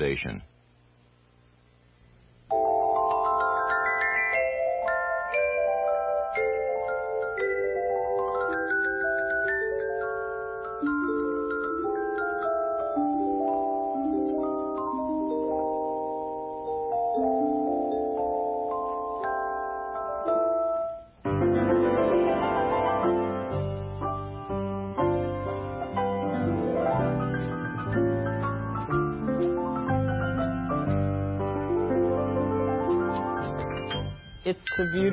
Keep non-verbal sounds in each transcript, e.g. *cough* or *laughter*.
Foundation.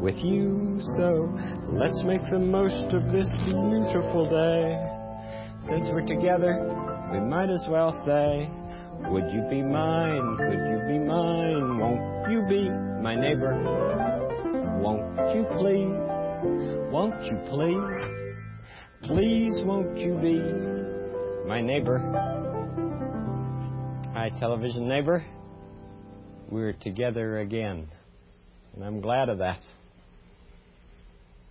with you, so let's make the most of this beautiful day. Since we're together, we might as well say, Would you be mine? Could you be mine? Won't you be my neighbor? Won't you please? Won't you please? Please, won't you be my neighbor? Hi, television neighbor. We're together again, and I'm glad of that.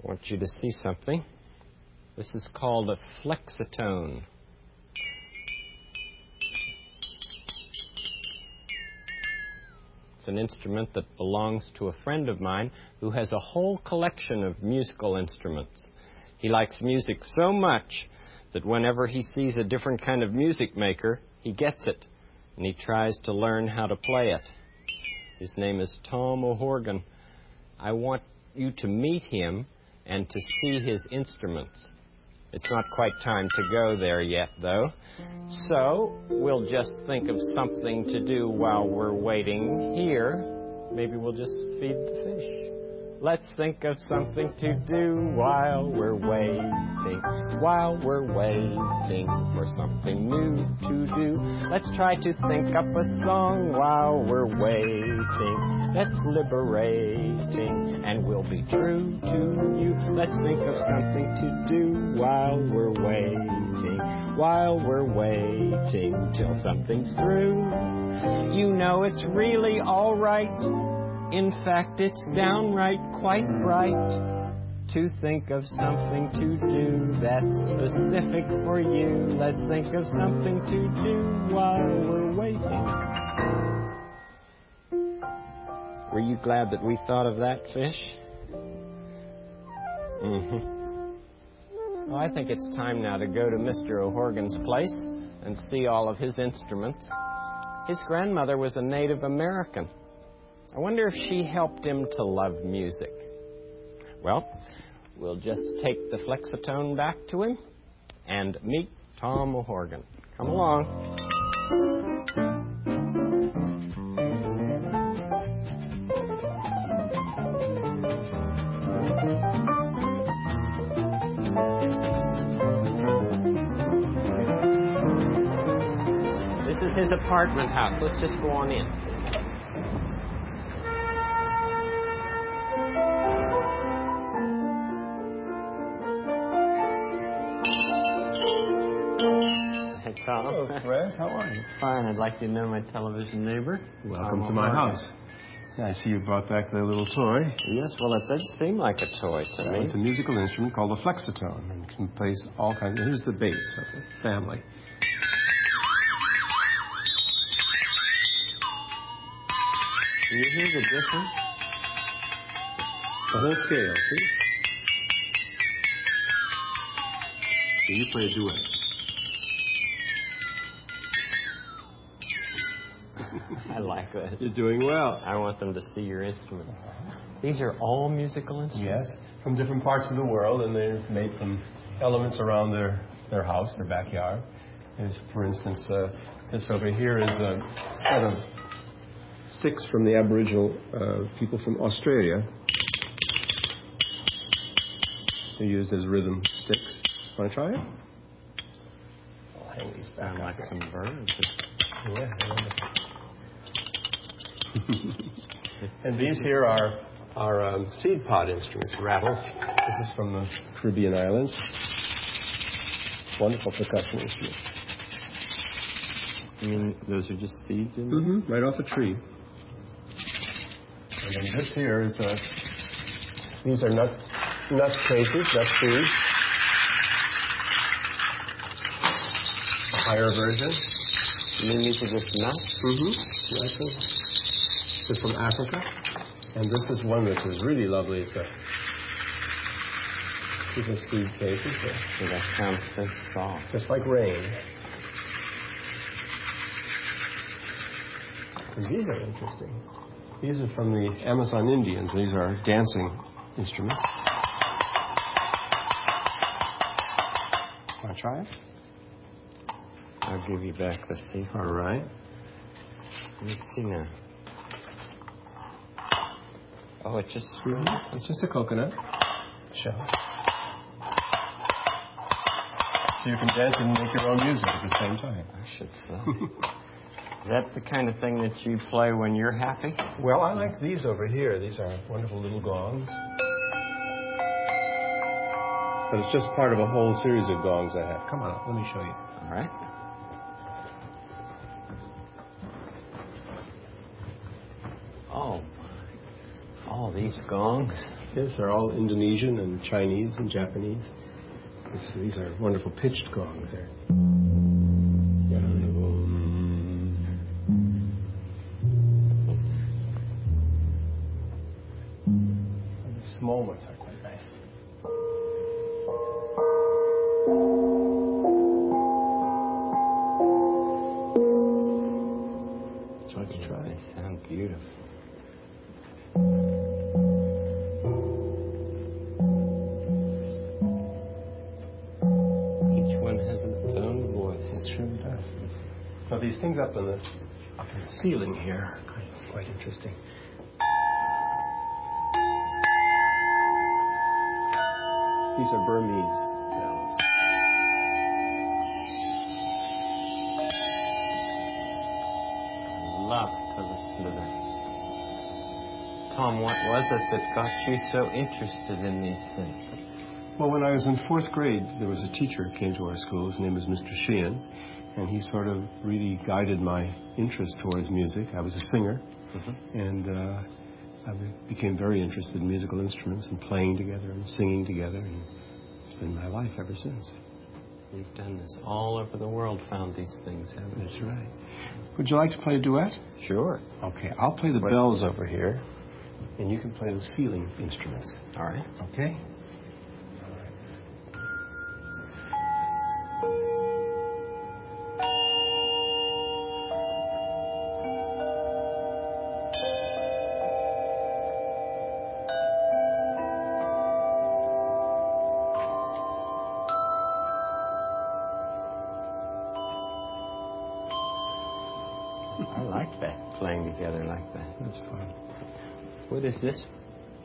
I want you to see something. This is called a flexatone. It's an instrument that belongs to a friend of mine who has a whole collection of musical instruments. He likes music so much that whenever he sees a different kind of music maker, he gets it and he tries to learn how to play it. His name is Tom O'Horgan. I want you to meet him and to see his instruments. It's not quite time to go there yet, though. So we'll just think of something to do while we're waiting here. Maybe we'll just feed the fish. Let's think of something to do while we're waiting. While we're waiting for something new to do. Let's try to think up a song while we're waiting. That's liberating and will be true to you. Let's think of something to do while we're waiting. While we're waiting till something's through. You know it's really alright. In fact, it's downright quite right to think of something to do that's specific for you. Let's think of something to do while we're waiting. Were you glad that we thought of that, fish? Mm-hmm. Well, I think it's time now to go to Mr. O'Horgan's place and see all of his instruments. His grandmother was a Native American. I wonder if she helped him to love music. Well, we'll just take the flexatone back to him and meet Tom O'Horgan. Come along. This is his apartment house. Let's just go on in. Fine. I'd like you to know my television neighbor. Welcome to my house. Yeah, I see you brought back the little toy. Yes, well, it does seem like a toy to me. It's a musical instrument called a flexatone and can play all kinds. Of, here's the bass of the family. Do you hear the difference? The whole scale, see? So you play a duet. This. You're doing well. I want them to see your instrument. These are all musical instruments. Yes, from different parts of the world, and they're made from elements around their, their house, their backyard. There's, for instance, uh, this over here is a set of sticks from the Aboriginal uh, people from Australia. They're used as rhythm sticks. Want to try it? Sound like some birds. Yeah, wonderful. *laughs* and these here are are um, seed pod instruments, rattles. This is from the Caribbean islands. Wonderful percussion instrument. I mean, those are just seeds in Mm-hmm. Right off a tree. And then this here is uh, these are nut nut cases, nut trees. A higher version. You mean these are just nuts? Mm-hmm. It's from Africa. And this is one which is really lovely. It's a these are seed cases. They're Oh, that sounds so soft. just like rain. And these are interesting. These are from the Amazon Indians. These are dancing instruments. Want to try it? I'll give you back the seed. All right. Let me see now. Oh, it just It's just a coconut shell. So you can dance and make your own music at the same time. I should say. Is that the kind of thing that you play when you're happy? Well, I like these over here. These are wonderful little gongs. But it's just part of a whole series of gongs I have. Come on let me show you. All right. These gongs. Yes, they're all Indonesian and Chinese and Japanese. These are wonderful pitched gongs there. Ceiling here quite, quite interesting. These are Burmese bells. Love to listen to that. Tom, what was it that got you so interested in these things? Well, when I was in fourth grade, there was a teacher who came to our school. His name was Mr. Sheehan, and he sort of really guided my interest towards music. I was a singer, and uh, I became very interested in musical instruments and playing together and singing together, and it's been my life ever since. You've done this all over the world, found these things, haven't you? That's right. Would you like to play a duet? Sure. Okay, I'll play the bells over here, and you can play the ceiling instruments. All right. Okay? Together like that. That's fine. What is this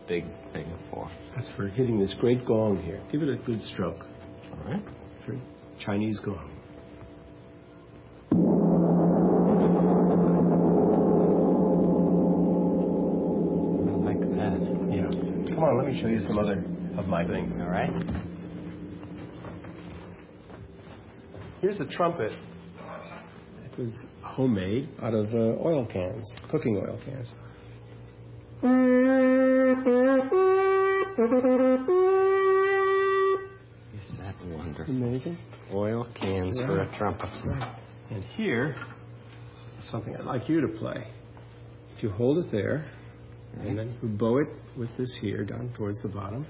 big thing for? That's for hitting this great gong here. Give it a good stroke. All right. For Chinese gong. I like that. Yeah. Come on, let me show you some other of my things. All right. Here's a trumpet. It was homemade out of uh, oil cans, cooking oil cans. Is that wonderful? Amazing. Oil cans for a trumpet. And here is something I'd like you to play. If you hold it there, and then you bow it with this here down towards the bottom.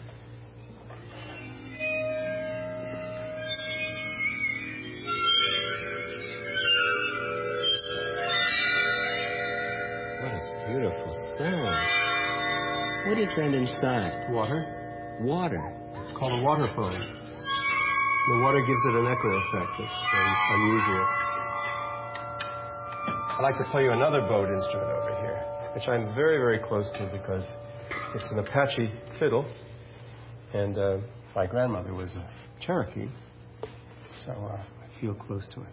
That inside? Water. Water. It's called a water. The water gives it an echo effect that's very unusual. I'd like to play you another bowed instrument over here, which I'm very, very close to because it's an Apache fiddle, and uh, my grandmother was a Cherokee, so uh, I feel close to it.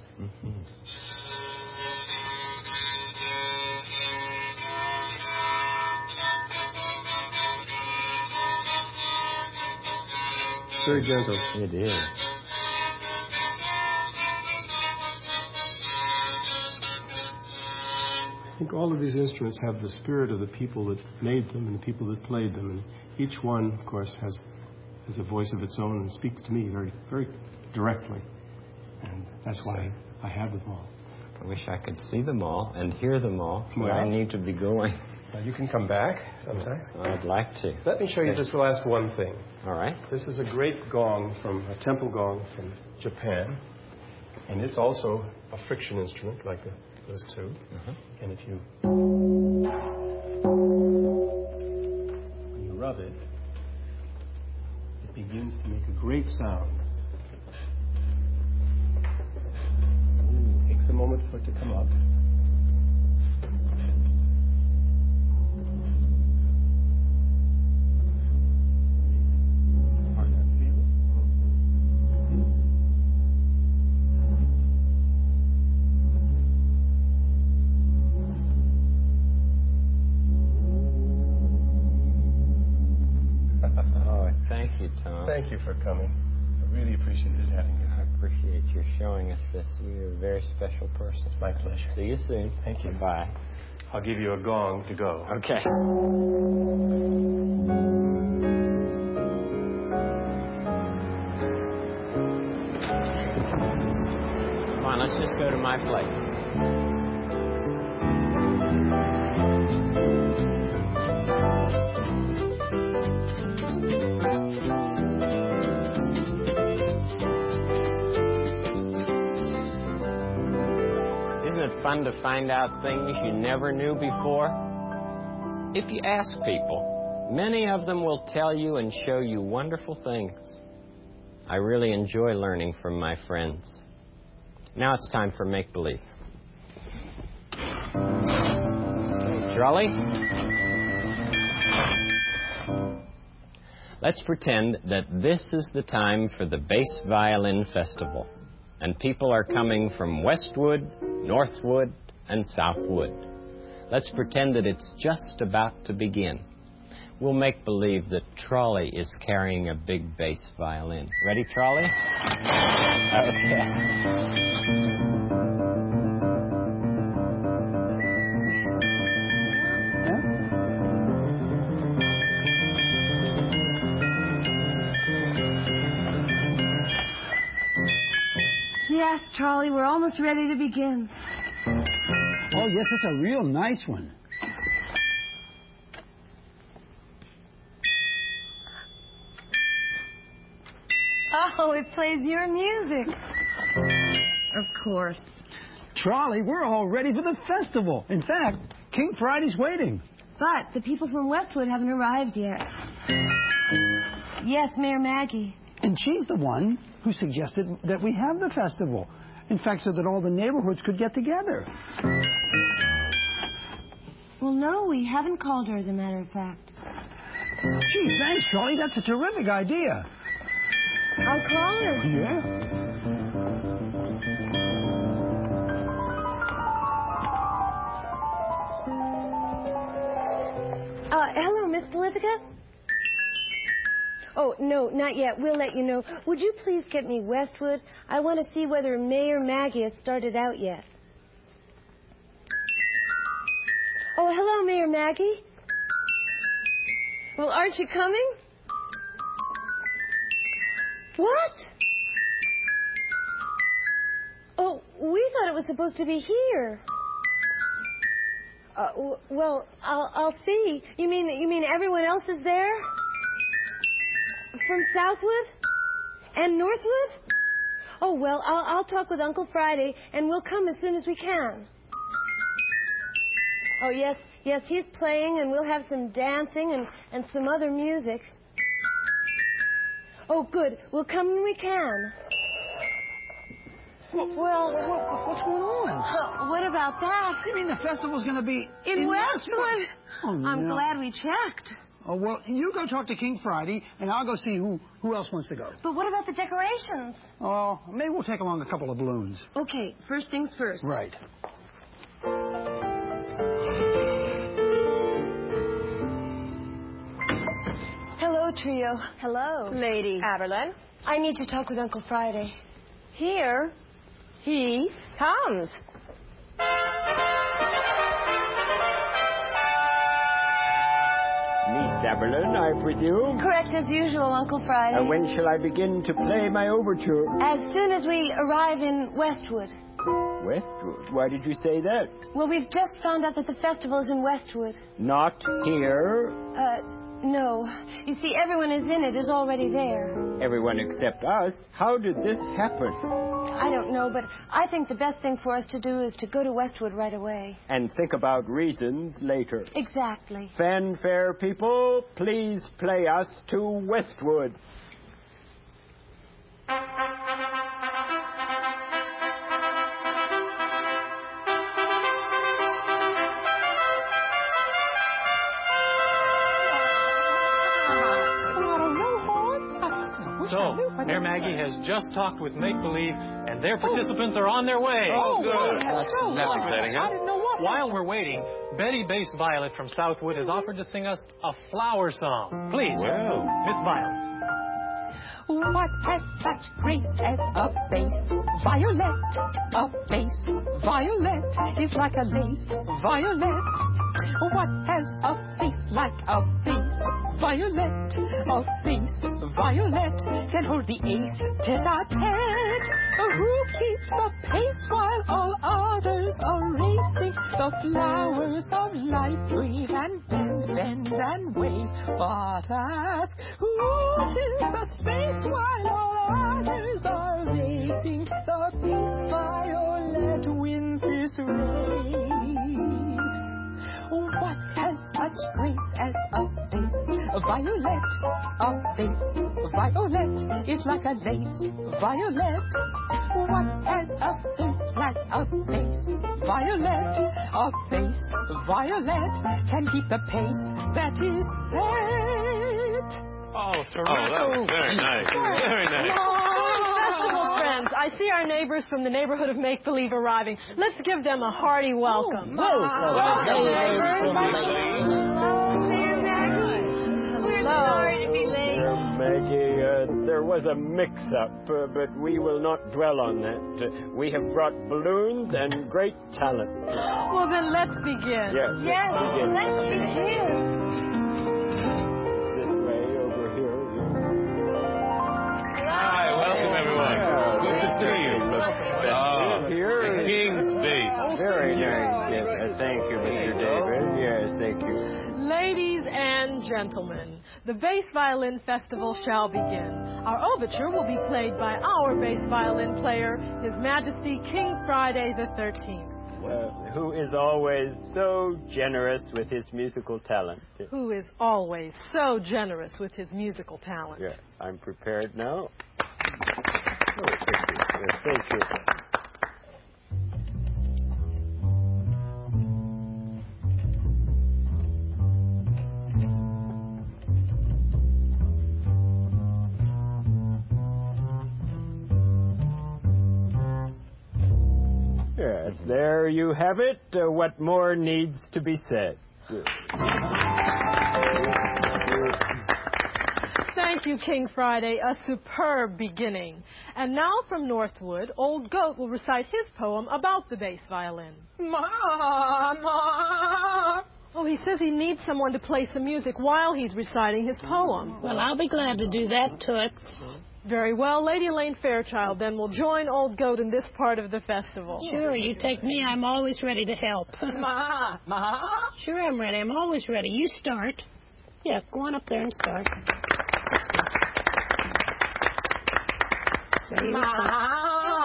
Very gentle. It is. I think all of these instruments have the spirit of the people that made them and the people that played them, and each one, of course, has has a voice of its own and speaks to me very, very directly, and that's why I have them all. I wish I could see them all and hear them all, but I need to be going. You can come back sometime. I'd like to. Let me show you just the last one thing. All right. This is a great gong from a temple gong from Japan, and it's also a friction instrument like the, those 2 Uh-huh. And if you when you rub it, it begins to make a great sound. Takes a moment for it to come up. For coming. I really appreciated having you. I appreciate your showing us this. You're a very special person. It's my pleasure. See you soon. Thank you. Bye. I'll give you a gong to go. Okay. Come on, let's just go to my place. Fun to find out things you never knew before? If you ask people, many of them will tell you and show you wonderful things. I really enjoy learning from my friends. Now it's time for make believe. Trolley? Let's pretend that this is the time for the Bass Violin Festival, and people are coming from Westwood, Northwood, and Southwood. Let's pretend that it's just about to begin. We'll make believe that Trolley is carrying a big bass violin. Ready, Trolley? *laughs* Okay. Charlie, we're almost ready to begin. Oh, yes, it's a real nice one. Oh, it plays your music. Of course. Charlie, we're all ready for the festival. In fact, King Friday's waiting. But the people from Westwood haven't arrived yet. Yes, Mayor Maggie. And she's the one who suggested that we have the festival. In fact, so that all the neighborhoods could get together. Well, no, we haven't called her, as a matter of fact. Gee, thanks, Charlie. That's a terrific idea. I'll call her. Yeah. Uh, hello, Miss Paulificate? Oh, no, not yet. We'll let you know. Would you please get me Westwood? I want to see whether Mayor Maggie has started out yet. Oh, hello, Mayor Maggie. Well, aren't you coming? What? Oh, we thought it was supposed to be here. Uh, well, I'll, I'll see. You mean you mean everyone else is there? From Southwood and Northwood? Oh well, I'll, I'll talk with Uncle Friday, and we'll come as soon as we can. Oh yes, yes, he's playing, and we'll have some dancing and and some other music. Oh good, we'll come when we can. Well, What, what's going on? uh, what about that? You mean the festival's going to be In, Westwood? Oh, I'm no. glad we checked. Oh, well, you go talk to King Friday, and I'll go see who, who else wants to go. But what about the decorations? Oh, maybe we'll take along a couple of balloons. Okay, first things first. Right. Hello, trio. Hello. Lady. Aberlin. I need to talk with Uncle Friday. Here he comes. Miss I presume. Correct as usual, Uncle Friday. And when shall I begin to play my overture? As soon as we arrive in Westwood. Westwood? Why did you say that? Well, we've just found out that the festival is in Westwood. Not here. Uh, no. You see, everyone is in it, is already there. Everyone except us. How did this happen? I don't know, but I think the best thing for us to do is to go to Westwood right away. And think about reasons later. Exactly. Fanfare people, please play us to Westwood. Has just talked with Make Believe, and their participants are on their way. Oh, oh good. That's exciting, huh? While we're waiting, Betty Bass Violet from Southwood has offered to sing us a flower song. Please, Well. Miss Violet. What has such grace as a bass violet? A bass violet is like a lace violet. What has a face like a bass violet? A bass violet can hold the ace tete-a-tete. Who keeps the pace while all others are racing? The flowers of life breathe and bend, bend and wave. But ask, who fills the space while all others are racing? The peace violet wins this race. What has such grace as a bass violet? A bass violet is like a lace violet. What has a face like a bass violet? A bass violet can keep the pace that is set. Oh, Oh, terrific. that was very nice. Very nice. Festival friends, I see our neighbors from the neighborhood of Make Believe arriving. Let's give them a hearty welcome. We're Uh, Maggie, uh, there was a mix-up, uh, but we will not dwell on that. Uh, we have brought balloons and great talent. Well, then let's begin. Yes, Yes, let's begin. let's begin. This way, over here. Hi, welcome everyone. Thank you. Ladies and gentlemen, the Bass Violin Festival shall begin. Our overture will be played by our bass violin player, His Majesty King Friday the 13th, Uh, who is always so generous with his musical talent. who is always so generous with his musical talent. Yes, I'm prepared now. Oh, thank you. Yes, thank you. There you have it. Uh, what more needs to be said? Thank you, King Friday. A superb beginning. And now from Northwood, Old Goat will recite his poem about the bass violin. Mama! Oh, he says he needs someone to play some music while he's reciting his poem. Well, I'll be glad to do that, Toots. Very well. Lady Elaine Fairchild then will join Old Goat in this part of the festival. Sure, you take me. I'm always ready to help. *laughs* *laughs* Ma! Ma! sure, I'm ready. I'm always ready. You start. Yeah, go on up there and start. Let's go. So here we Ma!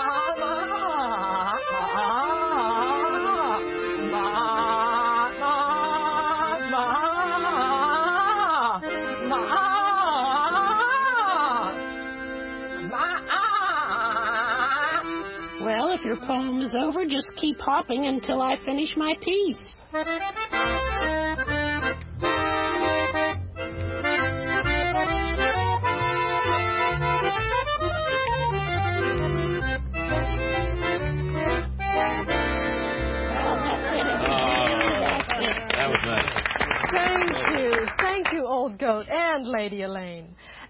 Poem is over, just keep hopping until I finish my piece. Well, that's it. Oh, That's it. that was nice. Thank you. Thank you, Old Goat. And and Lady Elaine.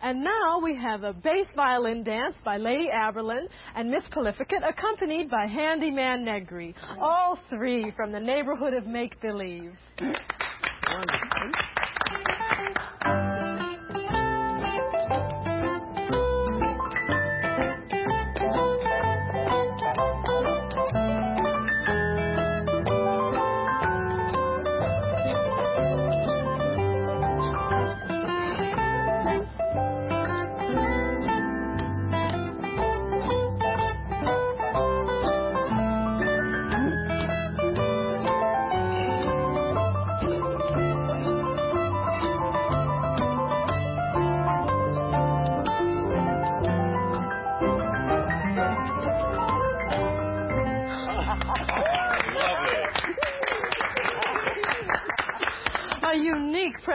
And now we have a bass violin dance by Lady Aberlin and Miss Paulificate, accompanied by Handyman Negri. All three from the neighborhood of make believe.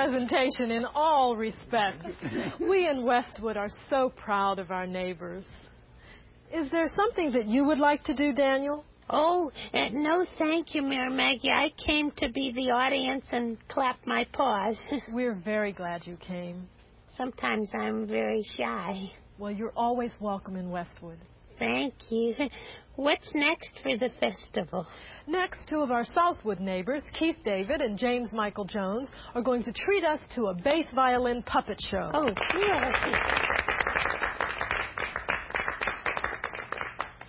Presentation in all respects. We in Westwood are so proud of our neighbors. Is there something that you would like to do, Daniel? Oh, uh, no, thank you, Mayor Maggie. I came to be the audience and clap my paws. *laughs* We're very glad you came. Sometimes I'm very shy. Well, you're always welcome in Westwood. Thank you. What's next for the festival? Next, two of our Southwood neighbors, Keith David and James Michael Jones, are going to treat us to a bass violin puppet show. Oh, yes.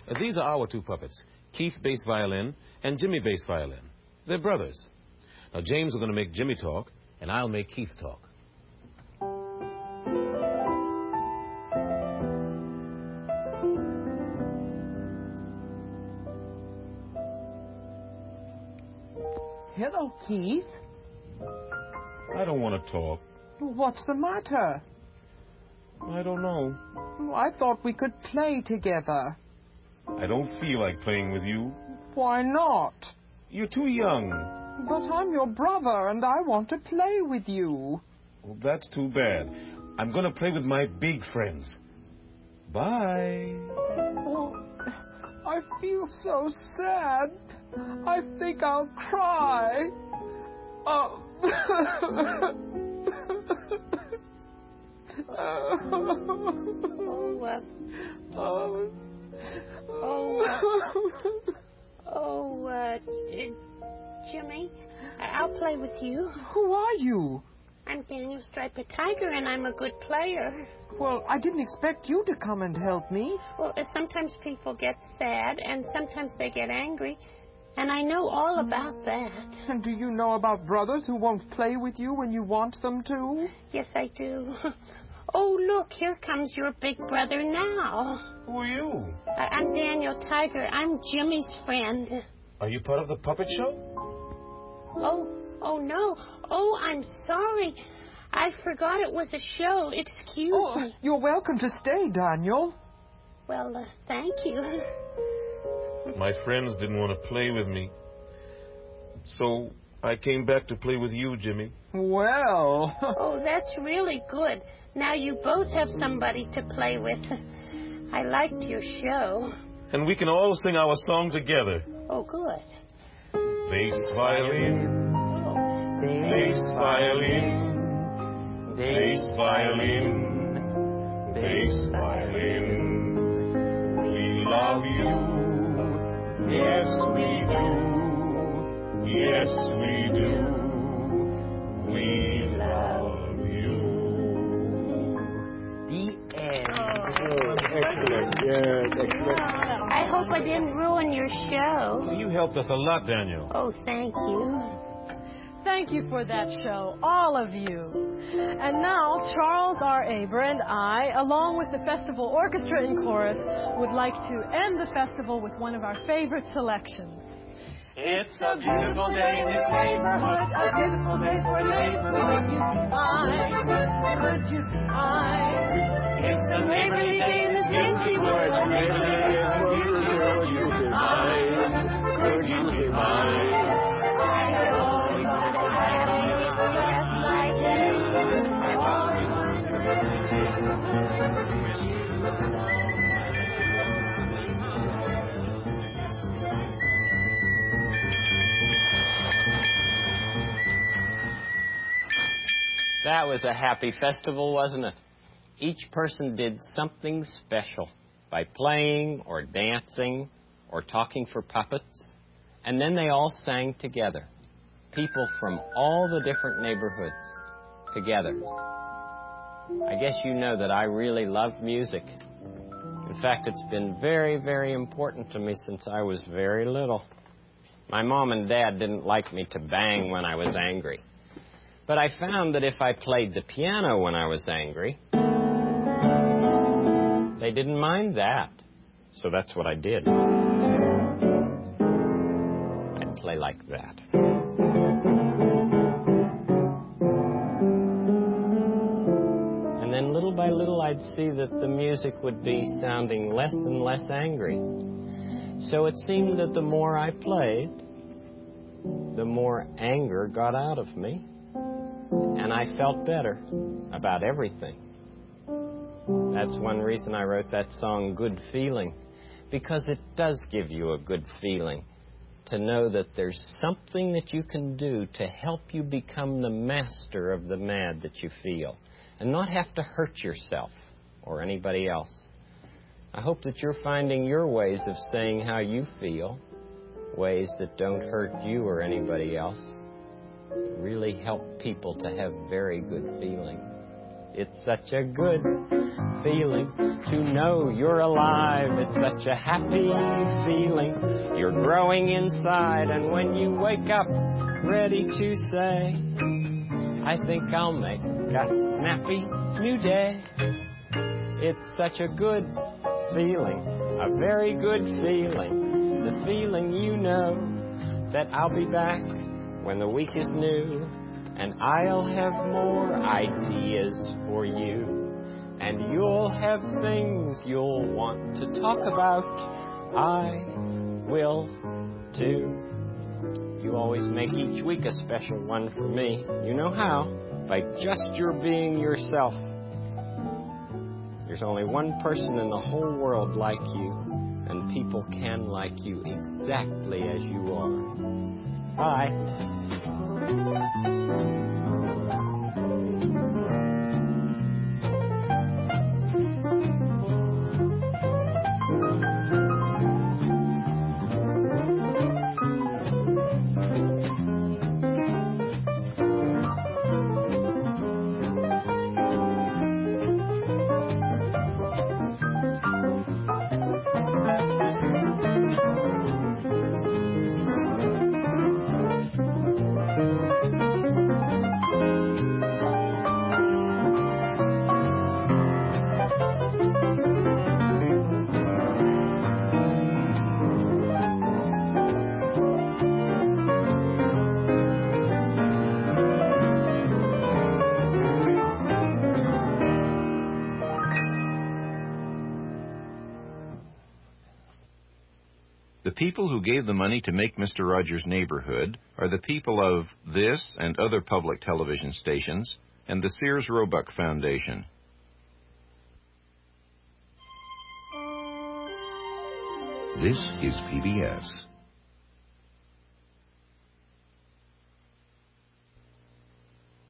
Uh, These are our two puppets, Keith bass violin and Jimmy bass violin. They're brothers. Now, James is going to make Jimmy talk, and I'll make Keith talk. Keith. I don't want to talk. What's the matter? I don't know. I thought we could play together. I don't feel like playing with you. Why not? You're too young. But I'm your brother and I want to play with you. Well, that's too bad. I'm going to play with my big friends. Bye. Oh, I feel so sad. I think I'll cry. Oh. Oh, uh, oh, oh, uh, oh, uh, Jimmy, I'll play with you. Who are you? I'm Daniel Striped Tiger, and I'm a good player. Well, I didn't expect you to come and help me. Well, sometimes people get sad, and sometimes they get angry, and I know all about that. *laughs* And do you know about brothers who won't play with you when you want them to? Yes, I do. *laughs* Oh, look, here comes your big brother now. Who are you? I- I'm Daniel Tiger. I'm Jimmy's friend. Are you part of the puppet show? Oh, oh no. Oh, I'm sorry. I forgot it was a show. Excuse Oh, me. you're welcome to stay, Daniel. Well, uh, thank you. *laughs* My friends didn't want to play with me. So I came back to play with you, Jimmy. Well. *laughs* oh, that's really good. Now you both have somebody to play with. I liked your show. And we can all sing our song together. Oh, good. Bass violin, Oh, bass violin, bass violin, bass violin. We love you. Yes, we do. Yes, we do. We love you. The end. Excellent. Yes, excellent. I hope I didn't ruin your show. You helped us a lot, Daniel. Oh, thank you. Thank you for that show, all of you. And now, Charles R. Aber and I, along with the festival orchestra and chorus, would like to end the festival with one of our favorite selections. It's a beautiful day in this neighborhood, a beautiful day for a neighborhood. You be mine, could you be mine? It's a neighborly day in this dingy wood, a neighborly day for beauty. Could you be mine? Could you be mine? That was a happy festival, wasn't it? Each person did something special by playing or dancing or talking for puppets, and then they all sang together. People from all the different neighborhoods together. I guess you know that I really love music. In fact, it's been very, very important to me since I was very little. My mom and dad didn't like me to bang when I was angry. But I found that if I played the piano when I was angry, they didn't mind that. So that's what I did. I'd play like that. And then little by little, I'd see that the music would be sounding less and less angry. So it seemed that the more I played, the more anger got out of me, and I felt better about everything. That's one reason I wrote that song, Good Feeling, because it does give you a good feeling to know that there's something that you can do to help you become the master of the mad that you feel and not have to hurt yourself or anybody else. I hope that you're finding your ways of saying how you feel, ways that don't hurt you or anybody else, really help people to have very good feelings. It's such a good feeling to know you're alive. It's such a happy feeling. You're growing inside, and when you wake up ready to say, I think I'll make a snappy new day. It's such a good feeling, a very good feeling. The feeling you know that I'll be back when the week is new and I'll have more ideas for you. And you'll have things you'll want to talk about. I will too. You always make each week a special one for me. You know how? By just your being yourself. There's only one person in the whole world like you, and people can like you exactly as you are. Bye. People who gave the money to make Mr. Rogers' neighborhood are the people of this and other public television stations and the Sears Roebuck Foundation. This is PBS.